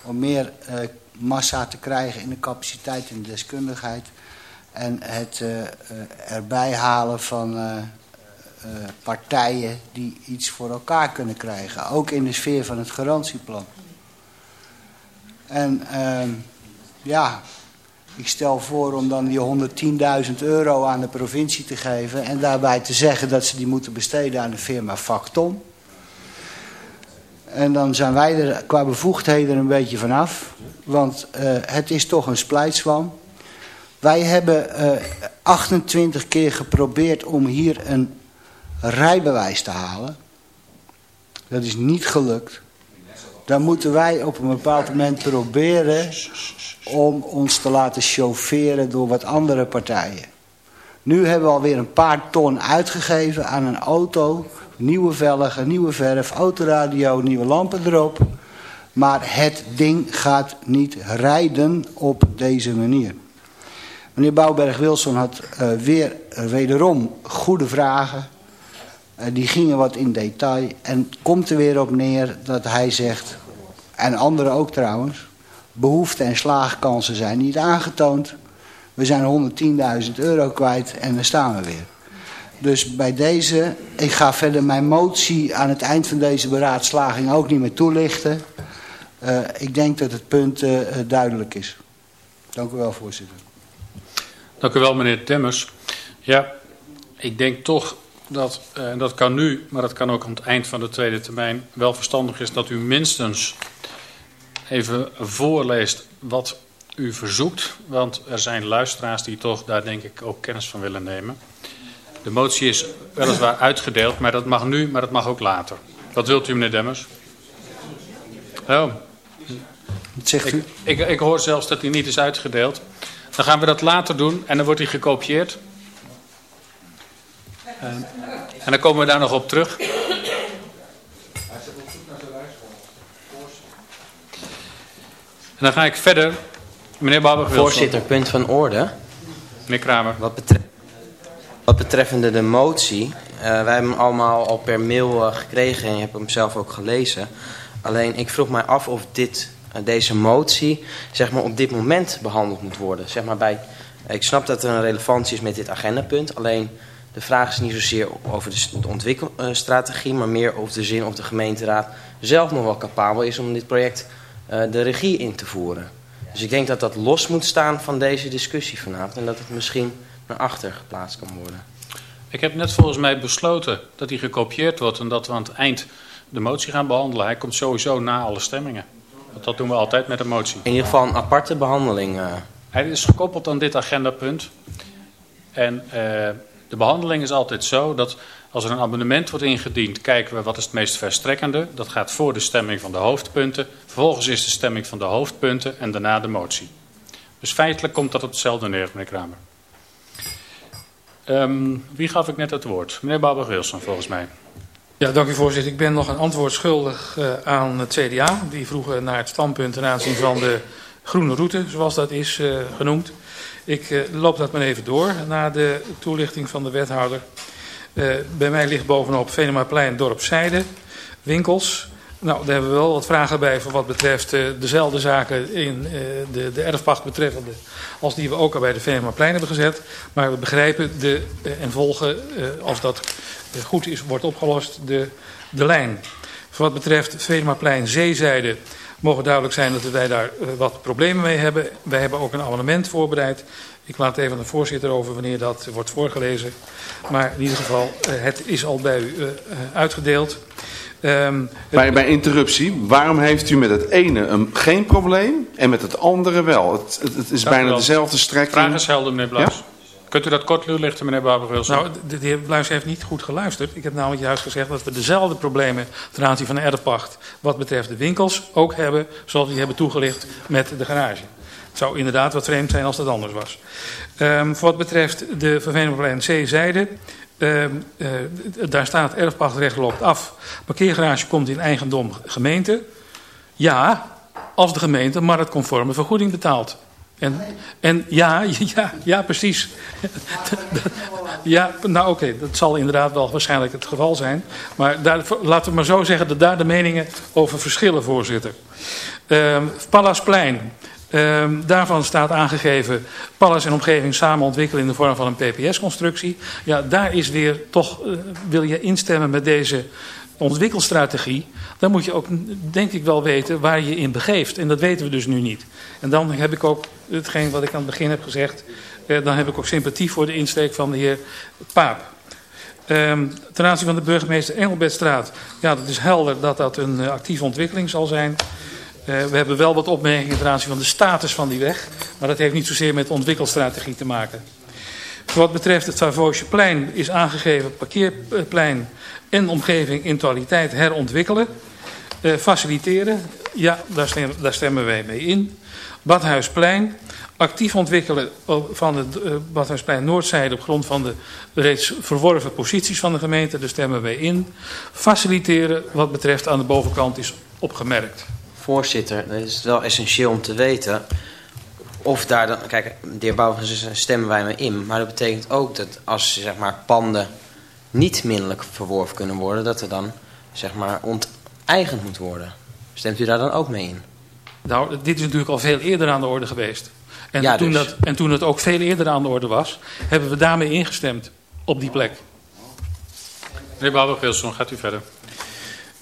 Om meer uh, massa te krijgen in de capaciteit en de deskundigheid. En het uh, erbij halen van partijen die iets voor elkaar kunnen krijgen. Ook in de sfeer van het garantieplan. En ehm, ja, ik stel voor om dan die 110.000 euro aan de provincie te geven... en daarbij te zeggen dat ze die moeten besteden aan de firma Facton. En dan zijn wij er qua bevoegdheden een beetje vanaf. Want het is toch een splijtswam. Wij hebben uh, eh, 28 keer geprobeerd om hier een rijbewijs te halen. Dat is niet gelukt. Dan moeten wij op een bepaald moment proberen om ons te laten chaufferen door wat andere partijen. Nu hebben we alweer een paar ton uitgegeven aan een auto. Nieuwe velgen, nieuwe verf, autoradio, nieuwe lampen erop. Maar het ding gaat niet rijden op deze manier. Meneer Bouwberg-Wilson had uh, weer uh, wederom goede vragen. Uh, die gingen wat in detail. En komt er weer op neer dat hij zegt, en anderen ook trouwens... behoefte en slaagkansen zijn niet aangetoond. We zijn 110.000 euro kwijt en dan staan we weer. Dus bij deze, ik ga verder mijn motie aan het eind van deze beraadslaging ook niet meer toelichten. ik denk dat het punt duidelijk is. Dank u wel, voorzitter. Dank u wel, meneer Demmers. Ja, ik denk toch dat, eh, en dat kan nu, maar dat kan ook aan het eind van de tweede termijn, wel verstandig is dat u minstens even voorleest wat u verzoekt. Want er zijn luisteraars die toch daar denk ik ook kennis van willen nemen. De motie is weliswaar uitgedeeld, maar dat mag nu, maar dat mag ook later. Wat wilt u, meneer Demmers? Oh. Wat zegt u? Ik, ik, ik hoor zelfs dat hij niet is uitgedeeld. Dan gaan we dat later doen en dan wordt hij gekopieerd. En, en dan komen we daar nog op terug. En dan ga ik verder. Meneer Babber Voorzitter, punt van orde. Meneer Kramer. Wat, betre wat betreffende de motie. Uh, wij hebben hem allemaal al per mail uh, gekregen en je hebt hem zelf ook gelezen. Alleen ik vroeg mij af of dit, uh, deze motie zeg maar, op dit moment behandeld moet worden. Zeg maar bij, ik snap dat er een relevantie is met dit agendapunt. Alleen de vraag is niet zozeer over de, ontwikkelstrategie, maar meer over de zin of de gemeenteraad zelf nog wel capabel is om dit project de regie in te voeren. Dus ik denk dat dat los moet staan van deze discussie vanavond en dat het misschien naar achter geplaatst kan worden. Ik heb net volgens mij besloten dat hij gekopieerd wordt en dat we aan het eind de motie gaan behandelen. Hij komt sowieso na alle stemmingen. Want dat doen we altijd met een motie. In ieder geval een aparte behandeling. Uh... Hij is gekoppeld aan dit agendapunt. En uh, de behandeling is altijd zo dat als er een amendement wordt ingediend, kijken we wat is het meest verstrekkende. Dat gaat voor de stemming van de hoofdpunten. Vervolgens is de stemming van de hoofdpunten en daarna de motie. Dus feitelijk komt dat op hetzelfde neer, meneer Kramer. Um, wie gaf ik net het woord? Meneer Baber-Wilson, volgens mij. Ja, dank u voorzitter. Ik ben nog een antwoord schuldig uh, aan het CDA. Die vroegen naar het standpunt ten aanzien van de groene route, zoals dat is uh, genoemd. Ik uh, loop dat maar even door na de toelichting van de wethouder. bij mij ligt bovenop Venemaplein, dorp Zijde, winkels. Nou, daar hebben we wel wat vragen bij voor wat betreft uh, dezelfde zaken in uh, de, de erfpacht betreffende als die we ook al bij de Venemaplein hebben gezet. Maar we begrijpen de, uh, en volgen, als dat goed is, wordt opgelost, de, de lijn. Voor wat betreft Venemaplein zeezijde mogen duidelijk zijn dat wij daar wat problemen mee hebben. Wij hebben ook een amendement voorbereid. Ik laat even aan de voorzitter over wanneer dat wordt voorgelezen. Maar in ieder geval, het is al bij u uitgedeeld. Um, bij, bij interruptie, waarom heeft u met het ene een, geen probleem en met het andere wel? Het, het, het is Dank bijna dezelfde strekking. Vraag is helder, meneer. Ja? Kunt u dat kort toelichten, meneer Baber-Wilson? Nou, de, de heer Bluis heeft niet goed geluisterd. Ik heb namelijk juist gezegd dat we dezelfde problemen ten aanzien van de erfpacht wat betreft de winkels ook hebben, zoals die hebben toegelicht met de garage. Het zou inderdaad wat vreemd zijn als dat anders was. Um, voor wat betreft de vervelende C-zijde, Uh, uh, daar staat erfpachtrecht loopt af. Parkeergarage komt in eigendom gemeente. Ja, als de gemeente marktconforme vergoeding betaalt. En, en ja, ja, ja, precies. ja, nou oké, dat zal inderdaad wel waarschijnlijk het geval zijn. Maar daar, laten we maar zo zeggen dat daar de meningen over verschillen, voorzitter. Uh, Pallasplein. Um, daarvan staat aangegeven Pallas en omgeving samen ontwikkelen in de vorm van een PPS-constructie. Ja, daar is weer toch, uh, wil je instemmen met deze ontwikkelstrategie, dan moet je ook denk ik wel weten waar je in begeeft. En dat weten we dus nu niet. En dan heb ik ook hetgeen wat ik aan het begin heb gezegd, uh, dan heb ik ook sympathie voor de insteek van de heer Paap. Um, ten aanzien van de burgemeester Engelbertstraat, ja dat is helder dat dat een uh, actieve ontwikkeling zal zijn. Uh, we hebben wel wat opmerkingen ten aanzien van de status van die weg. Maar dat heeft niet zozeer met ontwikkelstrategie te maken. Wat betreft het Savoosjeplein is aangegeven parkeerplein en omgeving in totaliteit herontwikkelen. Uh, faciliteren, ja, daar stemmen, wij mee in. Badhuisplein, actief ontwikkelen van het uh, Badhuisplein Noordzijde op grond van de reeds verworven posities van de gemeente, daar stemmen wij in. Faciliteren wat betreft aan de bovenkant is opgemerkt. Voorzitter, het is wel essentieel om te weten of daar dan... Kijk, de heer Bouwens stemmen wij mee in. Maar dat betekent ook dat als zeg maar, panden niet minderlijk verworven kunnen worden... dat er dan zeg maar, onteigend moet worden. Stemt u daar dan ook mee in? Nou, dit is natuurlijk al veel eerder aan de orde geweest. En, ja, toen, dus. dat, en toen het ook veel eerder aan de orde was... hebben we daarmee ingestemd op die plek. Meneer Bouwer-Wilson, gaat u verder.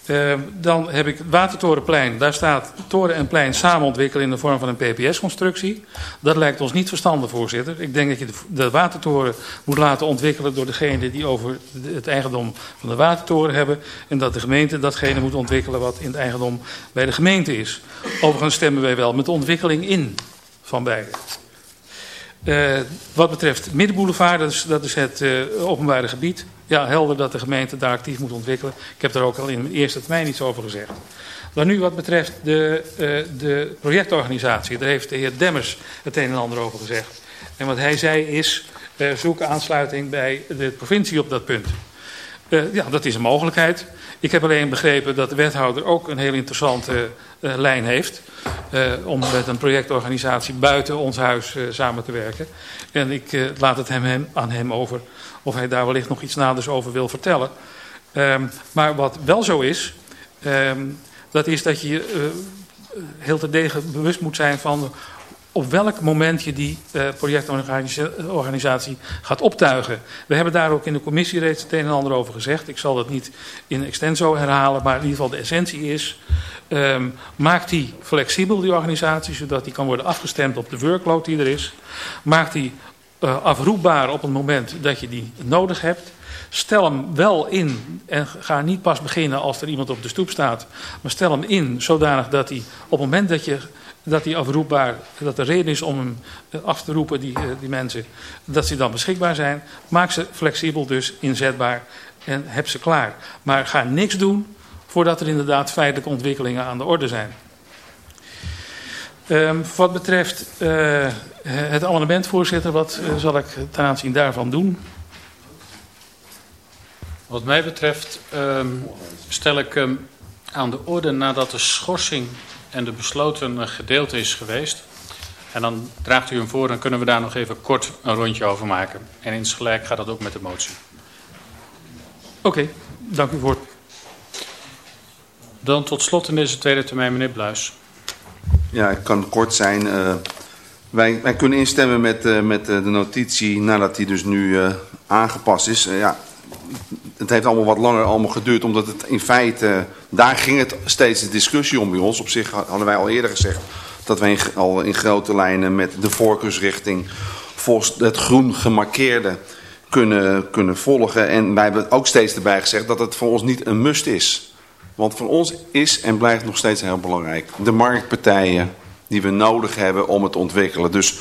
Uh, dan heb ik het Watertorenplein. Daar staat toren en plein samen ontwikkelen in de vorm van een PPS-constructie. Dat lijkt ons niet verstandig, voorzitter. Ik denk dat je de, Watertoren moet laten ontwikkelen door degene die over het eigendom van de Watertoren hebben. En dat de gemeente datgene moet ontwikkelen wat in het eigendom bij de gemeente is. Overigens stemmen wij wel met de ontwikkeling in van beide. Uh, wat betreft Middenboulevard, dat is, dat is het uh, openbare gebied. Ja, helder dat de gemeente daar actief moet ontwikkelen. Ik heb daar ook al in mijn eerste termijn iets over gezegd. Dan nu wat betreft de, uh, de projectorganisatie. Daar heeft de heer Demmers het een en ander over gezegd. En wat hij zei is, zoek aansluiting bij de provincie op dat punt. ja, dat is een mogelijkheid. Ik heb alleen begrepen dat de wethouder ook een heel interessante uh, lijn heeft. Uh, om met een projectorganisatie buiten ons huis uh, samen te werken. En ik laat het hem, aan hem over of hij daar wellicht nog iets naders over wil vertellen. Um, maar wat wel zo is, um, dat is dat je heel terdege bewust moet zijn van op welk moment je die uh, projectorganisatie gaat optuigen. We hebben daar ook in de commissie reeds het een en ander over gezegd. Ik zal dat niet in extenso herhalen, maar in ieder geval de essentie is... Um, maak die flexibel, die organisatie, zodat die kan worden afgestemd op de workload die er is. Maak die uh, afroepbaar op het moment dat je die nodig hebt. Stel hem wel in en ga niet pas beginnen als er iemand op de stoep staat. Maar stel hem in zodanig dat hij op het moment dat je dat die afroepbaar, dat er reden is om hem af te roepen, die, die mensen, dat ze dan beschikbaar zijn. Maak ze flexibel dus inzetbaar en heb ze klaar. Maar ga niks doen voordat er inderdaad feitelijke ontwikkelingen aan de orde zijn. Um, wat betreft uh, het amendement, voorzitter, wat zal ik ten aanzien daarvan doen? Wat mij betreft um, stel ik um, aan de orde nadat de schorsing en de besloten gedeelte is geweest. En dan draagt u hem voor en kunnen we daar nog even kort een rondje over maken. En insgelijk gaat dat ook met de motie. Oké, okay, dank u voor. Dan tot slot in deze tweede termijn meneer Bluis. Ja, ik kan kort zijn. Uh, wij, wij kunnen instemmen met, uh, met uh, de notitie nadat die dus nu aangepast is. ja, het heeft allemaal wat langer allemaal geduurd, omdat het in feite, daar ging het steeds de discussie om bij ons. Op zich hadden wij al eerder gezegd dat wij al in grote lijnen met de voorkeursrichting volgens het groen gemarkeerde kunnen, kunnen volgen. En wij hebben ook steeds erbij gezegd dat het voor ons niet een must is. Want voor ons is en blijft nog steeds heel belangrijk. De marktpartijen die we nodig hebben om het te ontwikkelen. Dus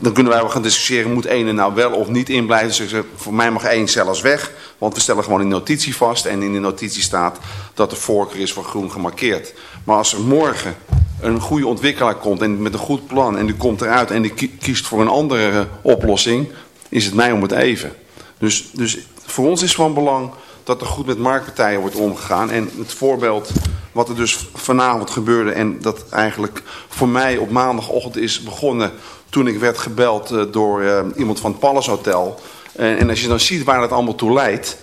dan kunnen wij wel gaan discussiëren, moet één er nou wel of niet in blijven. Dus voor mij mag één zelfs weg, want we stellen gewoon in notitie vast. En in de notitie staat dat de voorkeur is voor groen gemarkeerd. Maar als er morgen een goede ontwikkelaar komt en met een goed plan en die komt eruit en die kiest voor een andere oplossing, is het mij om het even. Dus, dus voor ons is van belang dat er goed met marktpartijen wordt omgegaan. En het voorbeeld wat er dus vanavond gebeurde en dat eigenlijk voor mij op maandagochtend is begonnen toen ik werd gebeld uh, door uh, iemand van het Palace Hotel. En, en, als je dan ziet waar dat allemaal toe leidt.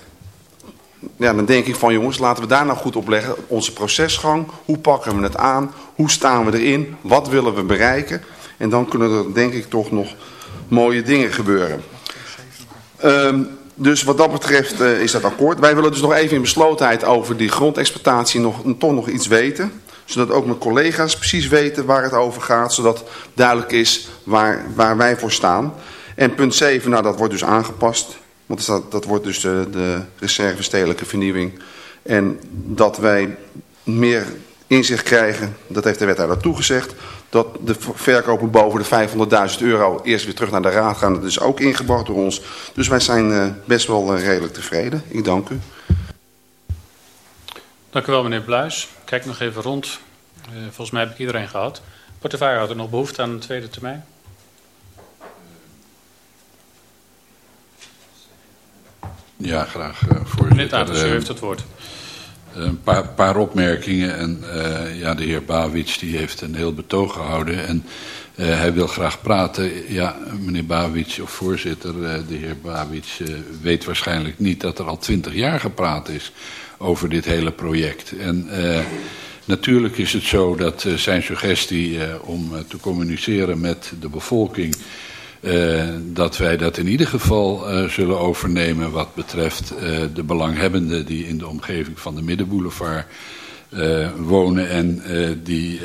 Ja, dan denk ik van jongens, laten we daar nou goed op leggen. Onze procesgang, hoe pakken we het aan? Hoe staan we erin? Wat willen we bereiken? En dan kunnen er denk ik toch nog mooie dingen gebeuren. Um, dus wat dat betreft uh, is dat akkoord. Wij willen dus nog even in beslotenheid over die grondexploitatie nog, toch nog iets weten zodat ook mijn collega's precies weten waar het over gaat. Zodat duidelijk is waar, waar wij voor staan. En punt 7, nou dat wordt dus aangepast. Want dat, dat wordt dus de, de reserve stedelijke vernieuwing. En dat wij meer inzicht krijgen, dat heeft de wethouder toegezegd. Dat de verkopen boven de 500.000 euro eerst weer terug naar de raad gaan. Dat is ook ingebracht door ons. Dus wij zijn uh, best wel uh, redelijk tevreden. Ik dank u. Dank u wel meneer Bluis. Kijk nog even rond. Uh, volgens mij heb ik iedereen gehad. Portefeuillehouder nog behoefte aan een tweede termijn? Ja, graag voorzitter. Meneer Taters, u heeft het woord. Een paar, opmerkingen. En uh, ja, de heer Bawits die heeft een heel betoog gehouden. En uh, hij wil graag praten. Ja, meneer Bawits of voorzitter, uh, de heer Bawits weet waarschijnlijk niet dat er al twintig jaar gepraat is over dit hele project. En natuurlijk is het zo dat zijn suggestie om te communiceren met de bevolking uh, dat wij dat in ieder geval uh, zullen overnemen wat betreft uh, de belanghebbenden die in de omgeving van de Middenboulevard wonen en die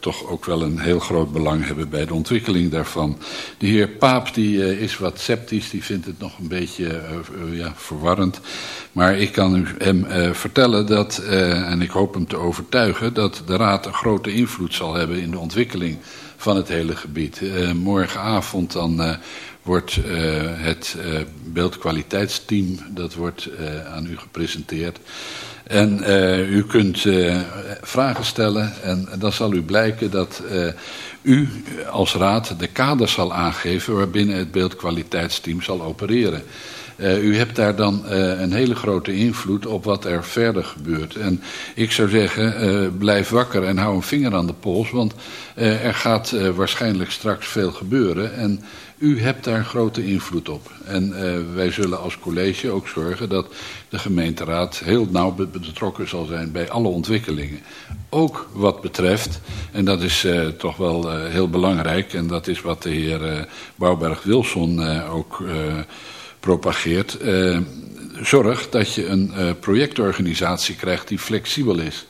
toch ook wel een heel groot belang hebben bij de ontwikkeling daarvan. De heer Paap die is wat sceptisch, die vindt het nog een beetje ja, verwarrend. Maar ik kan u hem vertellen dat, en ik hoop hem te overtuigen, dat de Raad een grote invloed zal hebben in de ontwikkeling van het hele gebied. Uh, morgenavond dan uh, wordt uh, het beeldkwaliteitsteam, dat wordt aan u gepresenteerd. En u kunt vragen stellen en dan zal u blijken dat u als raad de kaders zal aangeven waarbinnen het beeldkwaliteitsteam zal opereren. Uh, u hebt daar dan uh, een hele grote invloed op wat er verder gebeurt. En ik zou zeggen, uh, blijf wakker en hou een vinger aan de pols, want er gaat waarschijnlijk straks veel gebeuren. En u hebt daar grote invloed op. En wij zullen als college ook zorgen dat de gemeenteraad heel nauw betrokken zal zijn bij alle ontwikkelingen. Ook wat betreft, en dat is toch wel heel belangrijk, en dat is wat de heer Bouwberg-Wilson ook propageert. Uh, zorg dat je een uh, projectorganisatie krijgt die flexibel is.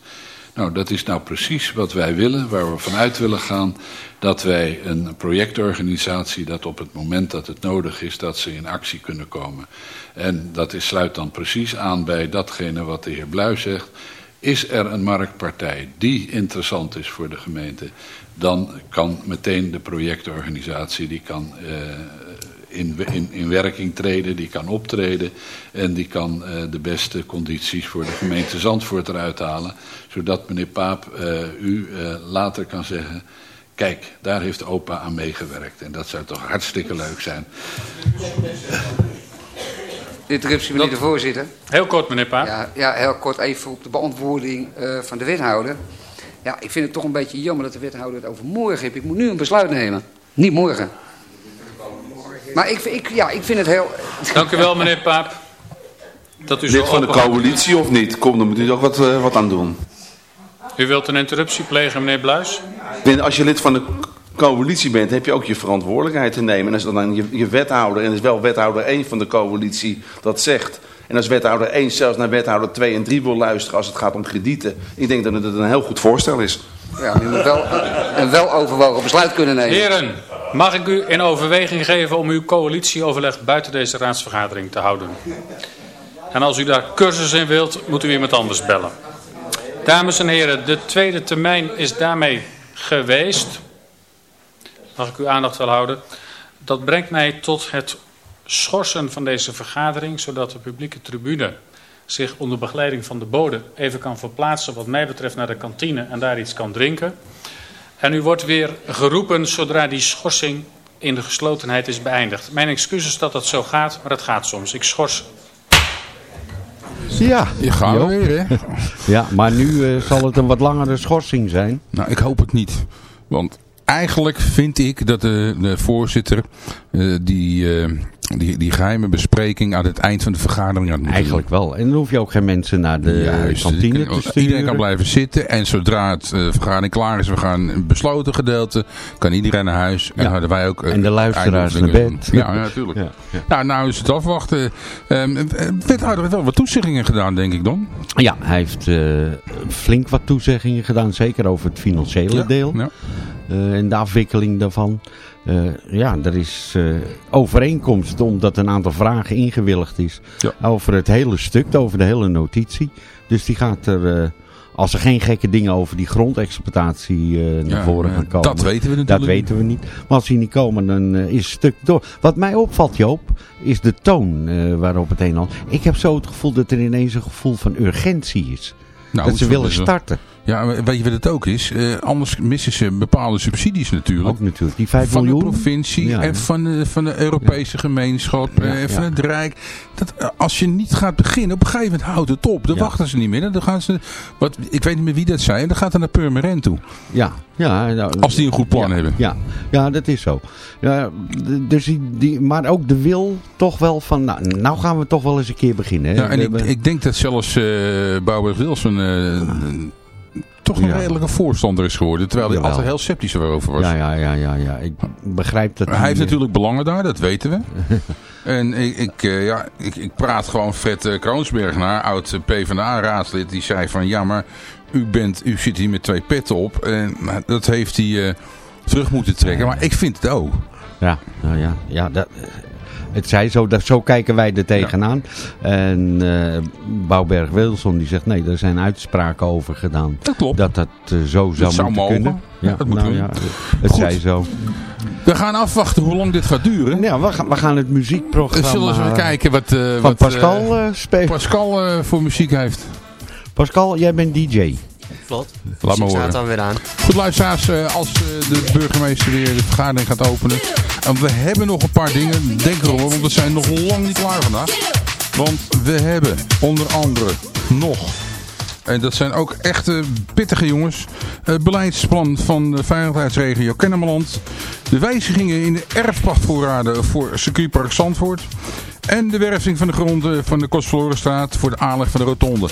Nou, dat is nou precies wat wij willen, waar we vanuit willen gaan. Dat wij een projectorganisatie, dat op het moment dat het nodig is, dat ze in actie kunnen komen. En dat sluit dan precies aan bij datgene wat de heer Bluis zegt. Is er een marktpartij die interessant is voor de gemeente, dan kan meteen de projectorganisatie, die kan uh, in, in, in werking treden, die kan optreden en die kan uh, de beste condities voor de gemeente Zandvoort eruit halen. Zodat meneer Paap uh, u uh, later kan zeggen, kijk, daar heeft opa aan meegewerkt. En dat zou toch hartstikke leuk zijn. Interruptie, meneer de voorzitter. Heel kort, meneer Paap. Ja, ja, heel kort even op de beantwoording van de wethouder. Ja, ik vind het toch een beetje jammer dat de wethouder het over morgen heeft. Ik moet nu een besluit nemen. Niet morgen. Maar ik, ik, ja, ik vind het heel... Dank u wel, meneer Paap. Dat u Lid van de coalitie of niet? Kom, dan moet u ook wat, uh, wat aan doen. U wilt een interruptie plegen, meneer Bluis? Als je lid van de coalitie bent, heb je ook je verantwoordelijkheid te nemen. En als dan je, je wethouder, en is wel wethouder 1 van de coalitie, dat zegt... En als wethouder 1 zelfs naar wethouder 2 en 3 wil luisteren als het gaat om kredieten... ik denk dat het een heel goed voorstel is. Ja, u moet wel een wel overwogen besluit kunnen nemen. Heren, mag ik u in overweging geven om uw coalitieoverleg buiten deze raadsvergadering te houden? En als u daar cursus in wilt, moet u iemand anders bellen. Dames en heren, de tweede termijn is daarmee geweest. Mag ik uw aandacht wel houden? Dat brengt mij tot het schorsen van deze vergadering, zodat de publieke tribune zich onder begeleiding van de bode even kan verplaatsen wat mij betreft naar de kantine en daar iets kan drinken. En u wordt weer geroepen zodra die schorsing in de geslotenheid is beëindigd. Mijn excuses dat dat zo gaat, maar het gaat soms. Ik schors. Ja, je gaat weer hè. Ja, maar nu uh, zal het een wat langere schorsing zijn. Nou, ik hoop het niet. Want eigenlijk vind ik dat de, de voorzitter uh, die... Uh, die, die geheime bespreking aan het eind van de vergadering had Eigenlijk wel. En dan hoef je ook geen mensen naar de Juist, kantine te sturen. Iedereen kan blijven zitten. En zodra het uh, vergadering klaar is, we gaan een besloten gedeelte, kan iedereen naar huis. En ja. hadden wij ook... Uh, en de luisteraars naar bed. Ja, natuurlijk. Ja, ja. Nou, nou is het afwachten. Um, wethouder heeft wel wat toezeggingen gedaan, denk ik dan. Ja, hij heeft uh, flink wat toezeggingen gedaan. Zeker over het financiële deel. Ja. En de afwikkeling daarvan. Uh, ja, er is uh, overeenkomst omdat een aantal vragen ingewilligd is ja. over het hele stuk, over de hele notitie. Dus die gaat er, uh, als er geen gekke dingen over die grondexploitatie naar ja, voren gaan komen. Dat weten we natuurlijk. Dat weten we niet. Maar als die niet komen, dan is het stuk door. Wat mij opvalt, Joop, is de toon waarop het een al. Ik heb zo het gevoel dat er ineens een gevoel van urgentie is. Nou, dat ze willen starten. Ja, weet je wat het ook is? Uh, anders missen ze bepaalde subsidies natuurlijk. Ook natuurlijk. Die 5 van miljoen. de provincie ja, en van de, van de Europese ja. gemeenschap en van het Rijk. Dat, uh, als je niet gaat beginnen, op een gegeven moment houdt het op. Dan wachten ze niet meer. Dan gaan ze, wat, ik weet niet meer wie dat zei. Dan gaat het naar Purmerend toe. Ja. ja nou, als die een goed plan hebben. Ja, ja dat is zo. Ja, dus die, die, maar ook de wil toch wel van, nou, nou gaan we toch wel eens een keer beginnen. Hè? En ik, ik, denk dat zelfs uh, Bouwberg Wilson toch een Ja. redelijke voorstander is geworden. Terwijl hij Jawel. altijd heel sceptisch erover was. Ja, ja, ja, ja, ja. Ik begrijp dat... hij heeft eh, natuurlijk belangen daar, dat weten we. en ik, ik, eh, ja, ik, ik praat gewoon Fred eh, Kroonsberg naar, oud PvdA-raadslid. Die zei van, ja maar u, bent, u zit hier met twee petten op. En dat heeft hij eh, terug moeten trekken. Maar ik vind het ook. Ja, nou ja, ja dat, het zij zo, dat, zo kijken wij er tegenaan. En eh Bouwberg Wilson die zegt nee, er zijn uitspraken over gedaan. Dat klopt. Dat dat eh, zo zou, moeten kunnen. Ja, Dat moet nou ja, het Goed. zij zo. We gaan afwachten hoe lang dit gaat duren. Ja, we gaan, we gaan het muziekprogramma Zullen we eens even kijken wat, eh, wat Pascal. Pascal voor muziek heeft. Pascal, jij bent DJ. Klopt. Laat maar horen. dan weer aan. Goed luisteraars, eh, als eh, de burgemeester weer de vergadering gaat openen. En we hebben nog een paar dingen, denk erom, want we zijn nog lang niet klaar vandaag. Want we hebben onder andere nog, en dat zijn ook echte pittige jongens, het beleidsplan van de veiligheidsregio Kennemerland. De wijzigingen in de erfpachtvoorraden voor circuitpark Zandvoort. En de werving van de gronden van de Kostverlorenstraat voor de aanleg van de rotonde.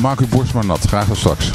Maak uw borst maar nat. Graag tot straks.